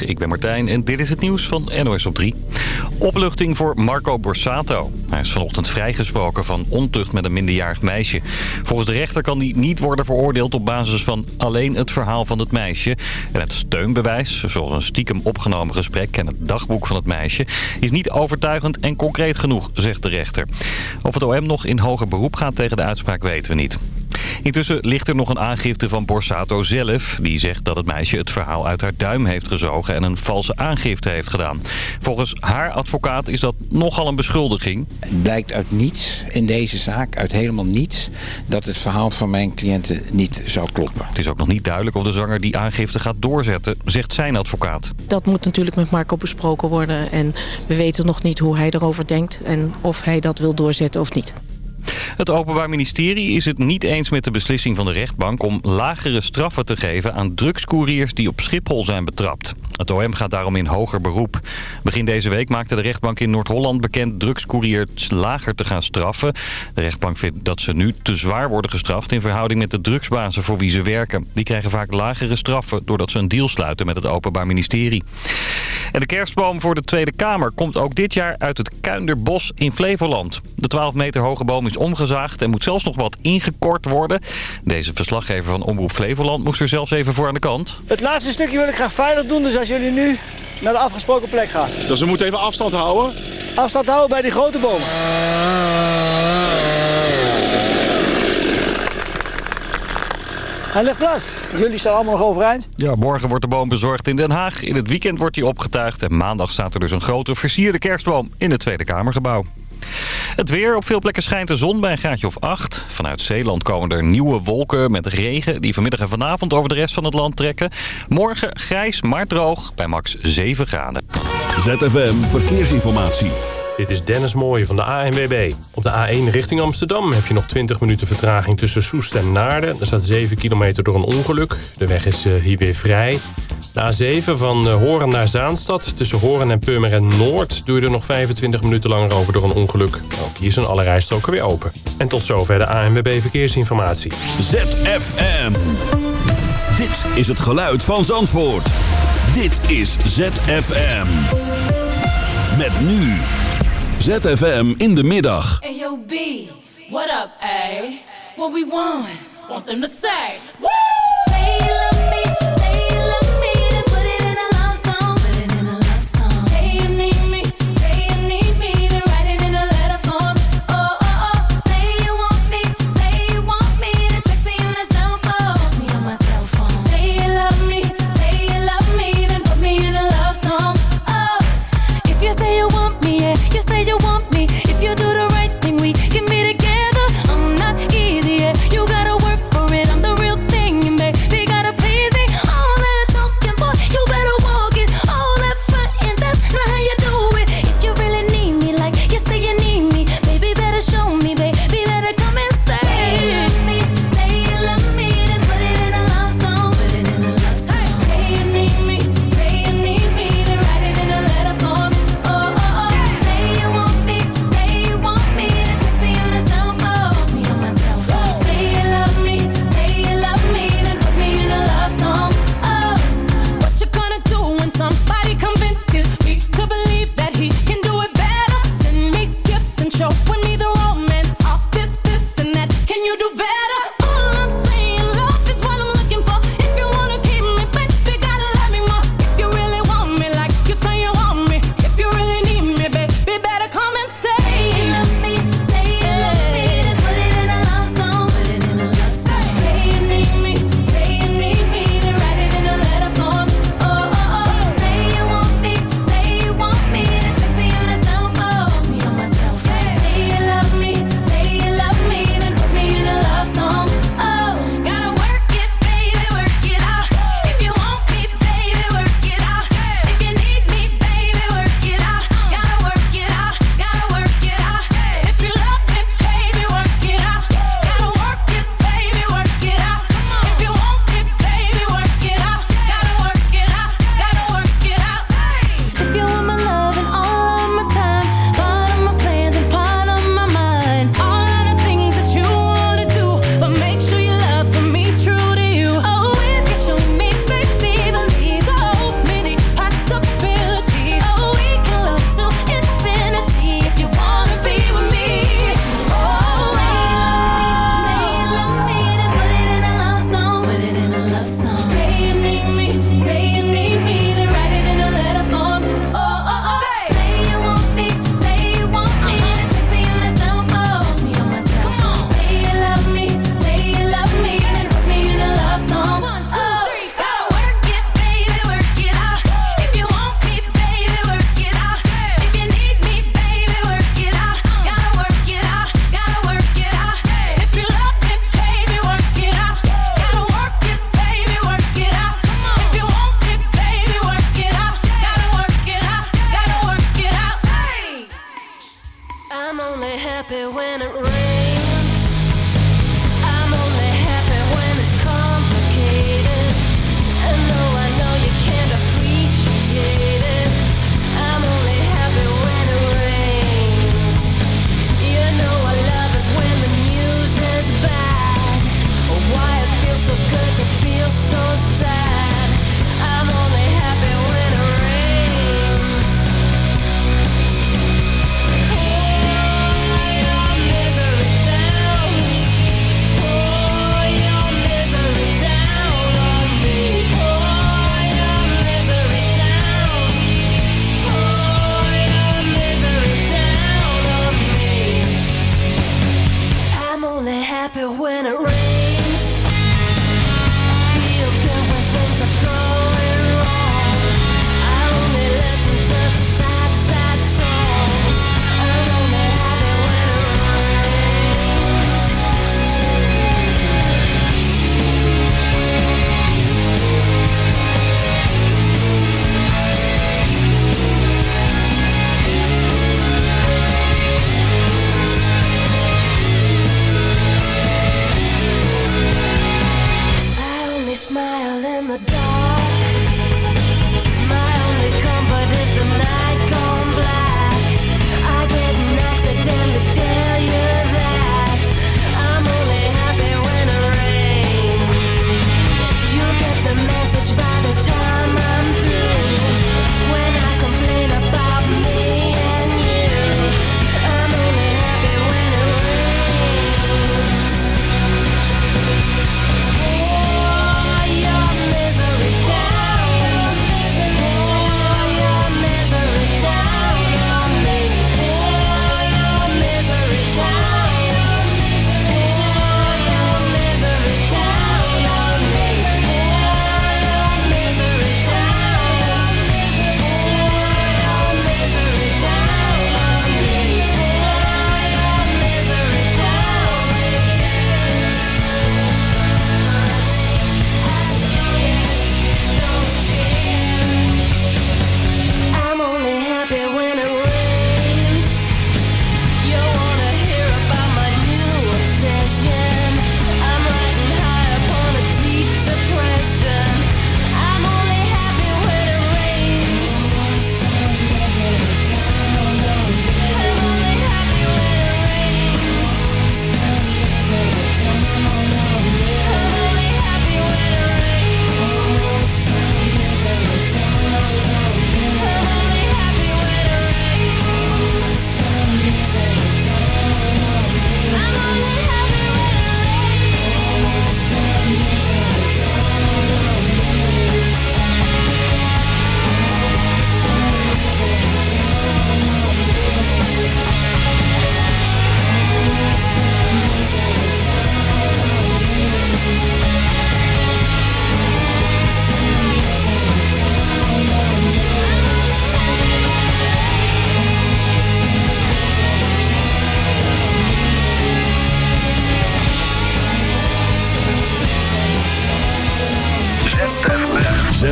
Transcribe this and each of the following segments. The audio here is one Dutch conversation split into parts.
Ik ben Martijn en dit is het nieuws van NOS op 3. Opluchting voor Marco Borsato. Hij is vanochtend vrijgesproken van ontucht met een minderjarig meisje. Volgens de rechter kan hij niet worden veroordeeld op basis van alleen het verhaal van het meisje. En het steunbewijs, zoals een stiekem opgenomen gesprek en het dagboek van het meisje... is niet overtuigend en concreet genoeg, zegt de rechter. Of het OM nog in hoger beroep gaat tegen de uitspraak weten we niet. Intussen ligt er nog een aangifte van Borsato zelf. Die zegt dat het meisje het verhaal uit haar duim heeft gezogen en een valse aangifte heeft gedaan. Volgens haar advocaat is dat nogal een beschuldiging. Het blijkt uit niets in deze zaak, uit helemaal niets, dat het verhaal van mijn cliënten niet zou kloppen. Het is ook nog niet duidelijk of de zanger die aangifte gaat doorzetten, zegt zijn advocaat. Dat moet natuurlijk met Marco besproken worden en we weten nog niet hoe hij erover denkt en of hij dat wil doorzetten of niet. Het Openbaar Ministerie is het niet eens met de beslissing van de rechtbank... om lagere straffen te geven aan drugscouriers die op Schiphol zijn betrapt. Het OM gaat daarom in hoger beroep. Begin deze week maakte de rechtbank in Noord-Holland bekend drugscouriers lager te gaan straffen. De rechtbank vindt dat ze nu te zwaar worden gestraft in verhouding met de drugsbazen voor wie ze werken. Die krijgen vaak lagere straffen doordat ze een deal sluiten met het Openbaar Ministerie. En de kerstboom voor de Tweede Kamer komt ook dit jaar uit het Kuinderbos in Flevoland. De 12 meter hoge boom is omgezaagd en moet zelfs nog wat ingekort worden. Deze verslaggever van Omroep Flevoland moest er zelfs even voor aan de kant. Het laatste stukje wil ik graag veilig doen, dus als jullie nu naar de afgesproken plek gaan. Dus we moeten even afstand houden? Afstand houden bij die grote boom. Hij ligt plat. Jullie staan allemaal nog overeind. Ja, morgen wordt de boom bezorgd in Den Haag. In het weekend wordt hij opgetuigd. En maandag staat er dus een grote versierde kerstboom in het Tweede Kamergebouw. Het weer. Op veel plekken schijnt de zon bij een graadje of 8. Vanuit Zeeland komen er nieuwe wolken met regen... die vanmiddag en vanavond over de rest van het land trekken. Morgen grijs, maar droog bij max 7 graden. ZFM Verkeersinformatie. Dit is Dennis Mooij van de ANWB. Op de A1 richting Amsterdam heb je nog 20 minuten vertraging tussen Soest en Naarden. Er staat 7 kilometer door een ongeluk. De weg is eh, hier weer vrij. De A7 van eh, Horen naar Zaanstad. Tussen Horen en Purmerend Noord doe je er nog 25 minuten langer over door een ongeluk. Ook hier zijn alle rijstroken weer open. En tot zover de ANWB Verkeersinformatie. ZFM. Dit is het geluid van Zandvoort. Dit is ZFM. Met nu. ZFM in de middag. Hey yo B, what up A? What we want? Want them to say, Woo! Say you love me,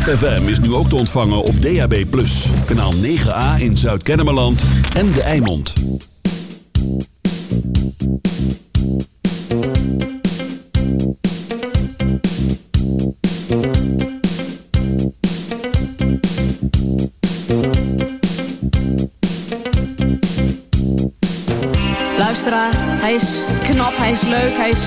ZFM is nu ook te ontvangen op DAB+. Kanaal 9A in Zuid-Kennemerland en De Eimond. Luisteraar, hij is knap, hij is leuk, hij is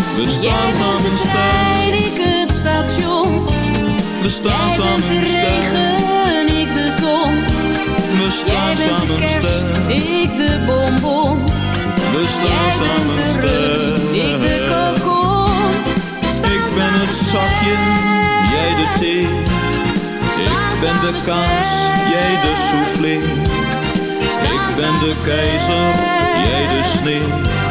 We Jij staan bent samen trein, ik het station. we staan Jij bent de samen regen, ik de ton. We Jij staan bent de samen kerst, ik de bonbon. we staan Jij bent samen de rust, ik de kokon. Staan Ik ben het samen zakje, jij de thee. Ik ben de kaas, jij de soufflé. Ik ben de keizer, jij de sneeuw.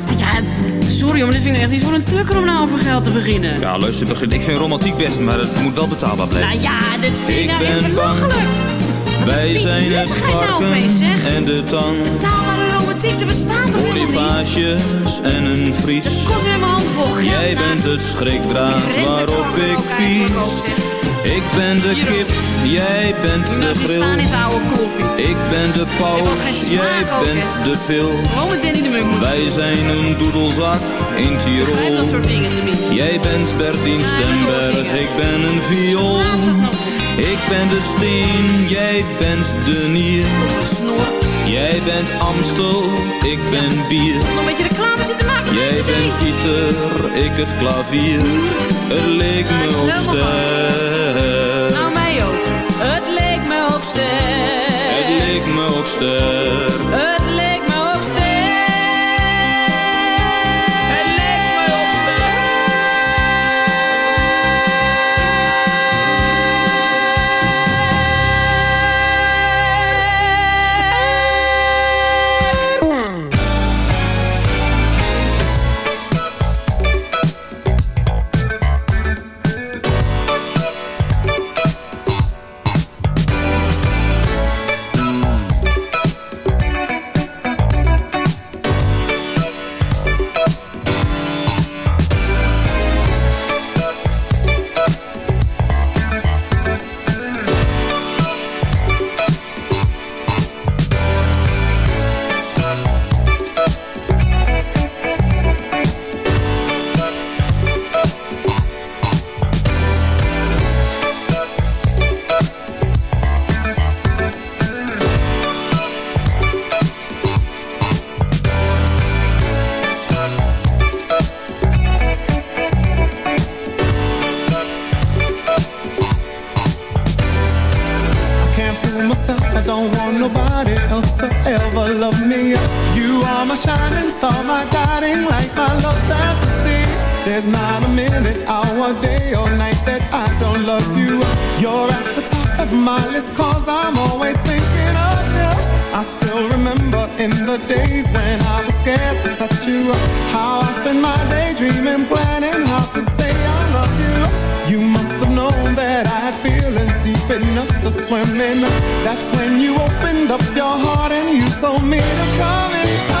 Sorry, maar dit vind ik echt niet voor een tukker om nou over geld te beginnen. Ja, luister, begin- ik vind romantiek best, maar het moet wel betaalbaar blijven. Nou ja, dit vind ik Ik nou echt belachelijk. Wij zijn het nou varken zeg? en de tang. Betaalbare romantiek, er bestaat toch helemaal niet? En een vries. Het kost weer mijn handen vol. Jij nou. bent de schrikdraad waarop ik pies. Ik ben de kip, jij bent de dat grill. oude koffie. Ik ben de paus, jij bent de pil. Wij zijn een doedelzak in dat soort dingen tenminste. Jij bent Bertien Stemberg, ik ben een viool. Op. Ik ben de steen, jij bent de nier. Jij bent Amstel, ik ben bier. Nog een beetje reclame zitten maken Jij bent. Pieter, ik het klavier. Het leek me ook ster. Nou, mij ook. Het leek me ook sterk. Het leek me ook ster. Deep enough to swim in. That's when you opened up your heart and you told me to come in.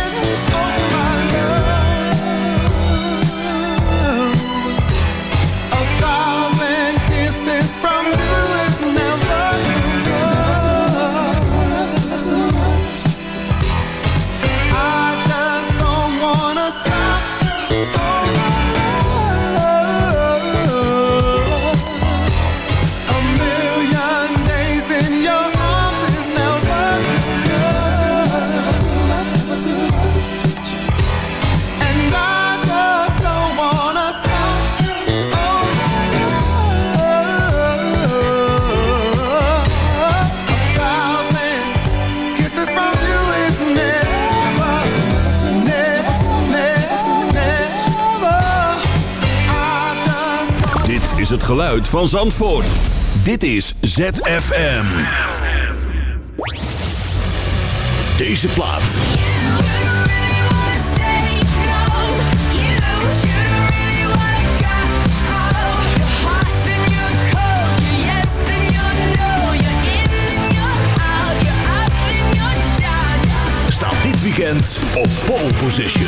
het geluid van Zandvoort. Dit is ZFM. Deze plaat. Staat dit weekend op pole position.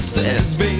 says, baby.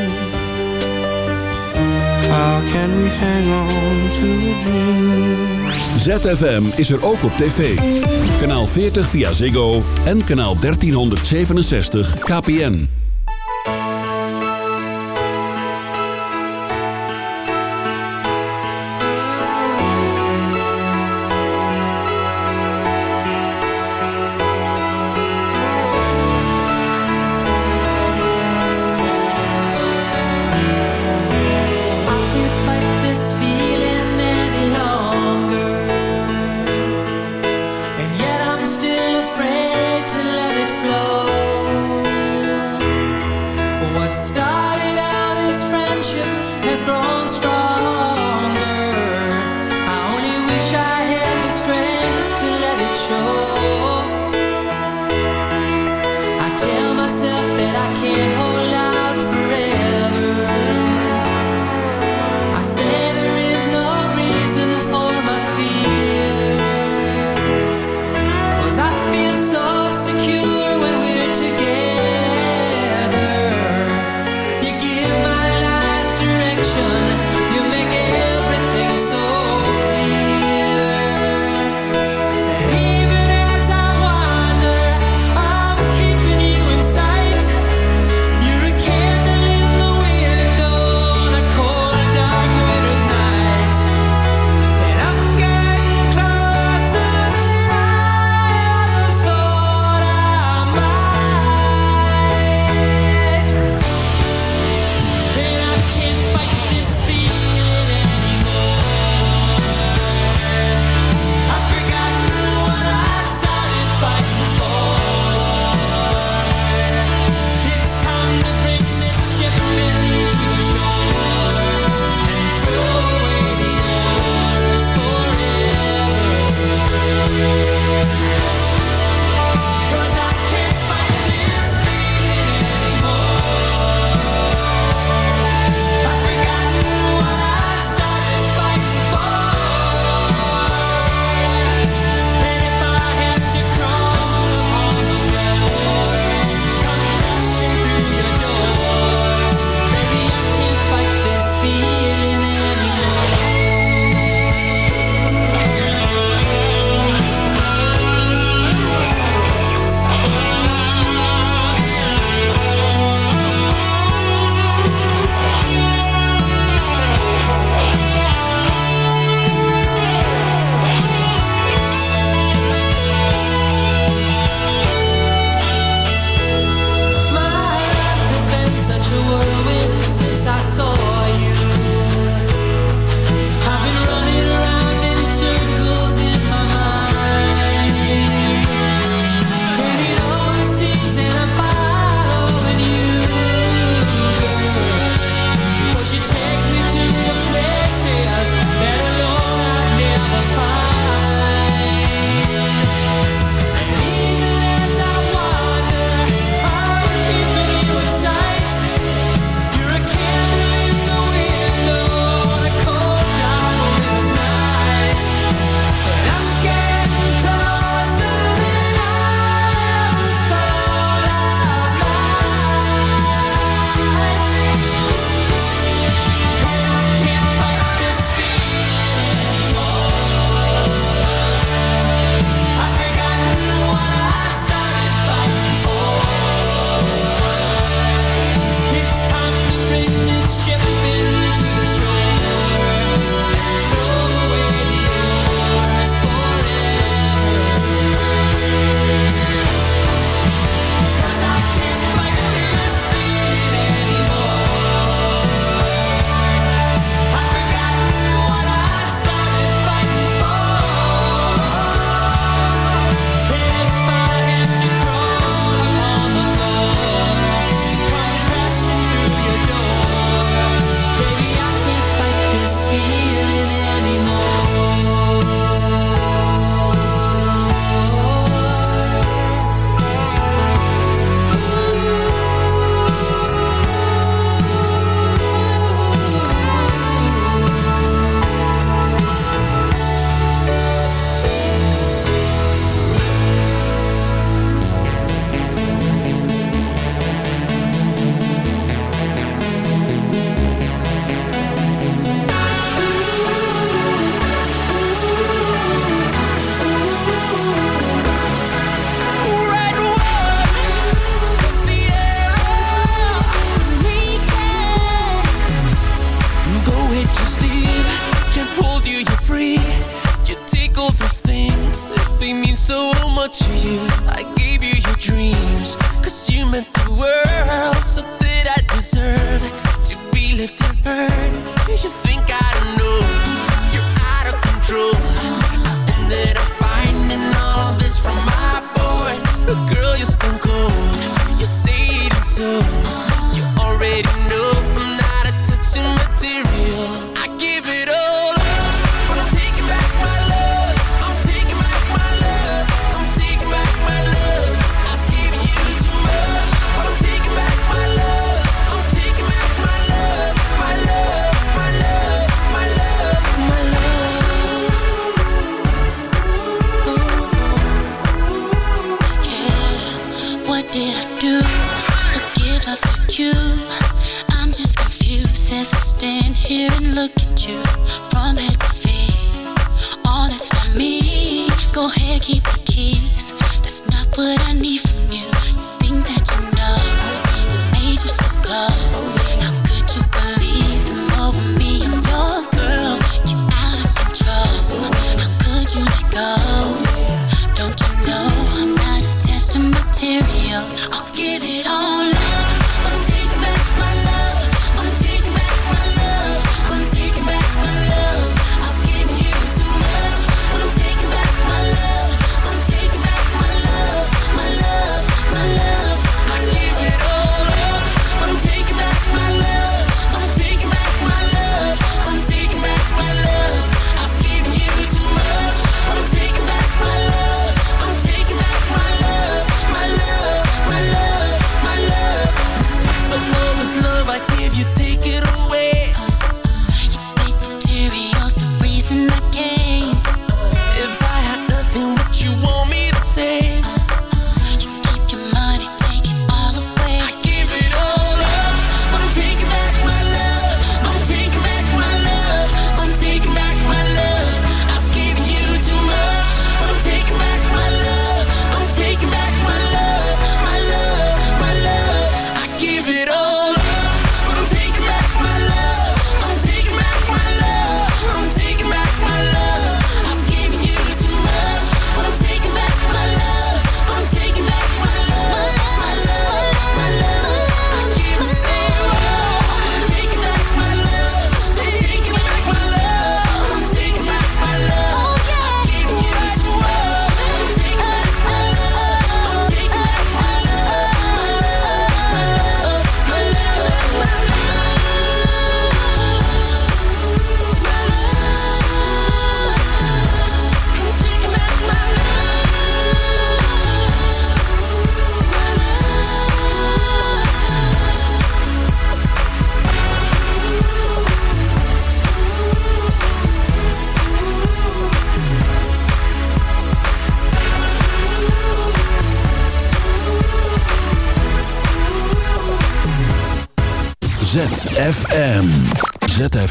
How can we hang on to dream? ZFM is er ook op tv. Kanaal 40 via Ziggo en kanaal 1367 KPN.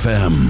ZFM.